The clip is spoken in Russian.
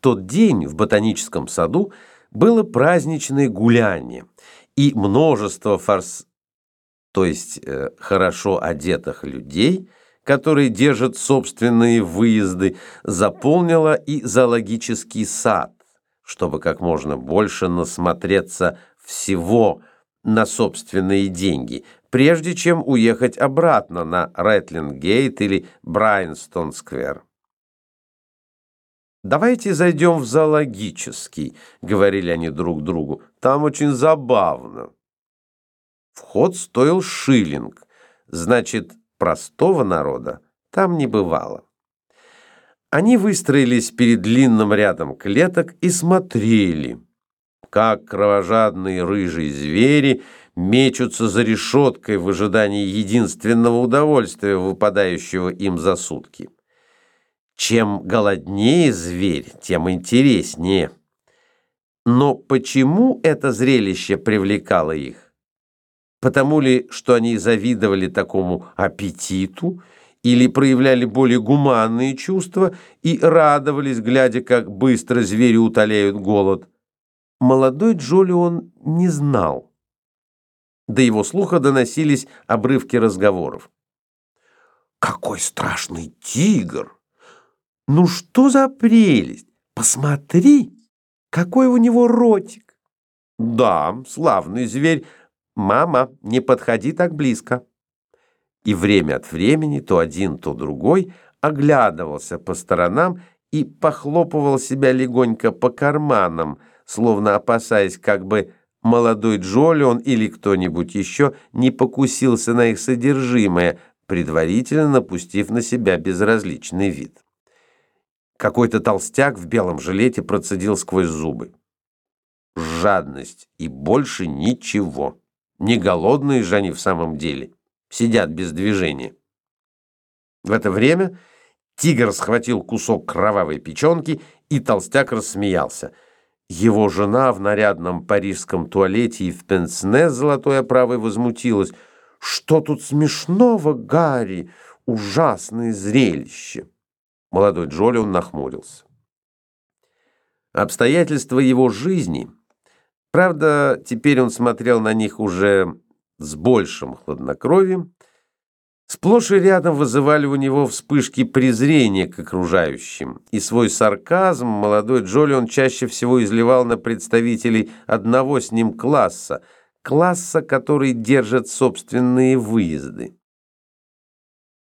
тот день в ботаническом саду было праздничное гуляние, и множество форс... то есть э, хорошо одетых людей, которые держат собственные выезды, заполнило и зоологический сад, чтобы как можно больше насмотреться всего на собственные деньги, прежде чем уехать обратно на Рэтлингейт или Брайнстон-сквер. «Давайте зайдем в зоологический», — говорили они друг другу. «Там очень забавно». Вход стоил шиллинг, значит, простого народа там не бывало. Они выстроились перед длинным рядом клеток и смотрели, как кровожадные рыжие звери мечутся за решеткой в ожидании единственного удовольствия, выпадающего им за сутки. Чем голоднее зверь, тем интереснее. Но почему это зрелище привлекало их? Потому ли, что они завидовали такому аппетиту, или проявляли более гуманные чувства и радовались, глядя, как быстро звери утоляют голод? Молодой Джолион не знал. До его слуха доносились обрывки разговоров. «Какой страшный тигр!» Ну что за прелесть? Посмотри, какой у него ротик. Да, славный зверь. Мама, не подходи так близко. И время от времени то один, то другой оглядывался по сторонам и похлопывал себя легонько по карманам, словно опасаясь, как бы молодой Джолион или кто-нибудь еще не покусился на их содержимое, предварительно напустив на себя безразличный вид. Какой-то толстяк в белом жилете процедил сквозь зубы. Жадность и больше ничего. Не голодные же они в самом деле. Сидят без движения. В это время тигр схватил кусок кровавой печенки, и толстяк рассмеялся. Его жена в нарядном парижском туалете и в пенсне золотой оправой возмутилась. «Что тут смешного, Гарри? Ужасное зрелище!» Молодой Джолион нахмурился. Обстоятельства его жизни, правда, теперь он смотрел на них уже с большим хладнокровием, сплошь и рядом вызывали у него вспышки презрения к окружающим, и свой сарказм молодой Джолион чаще всего изливал на представителей одного с ним класса, класса, который держит собственные выезды.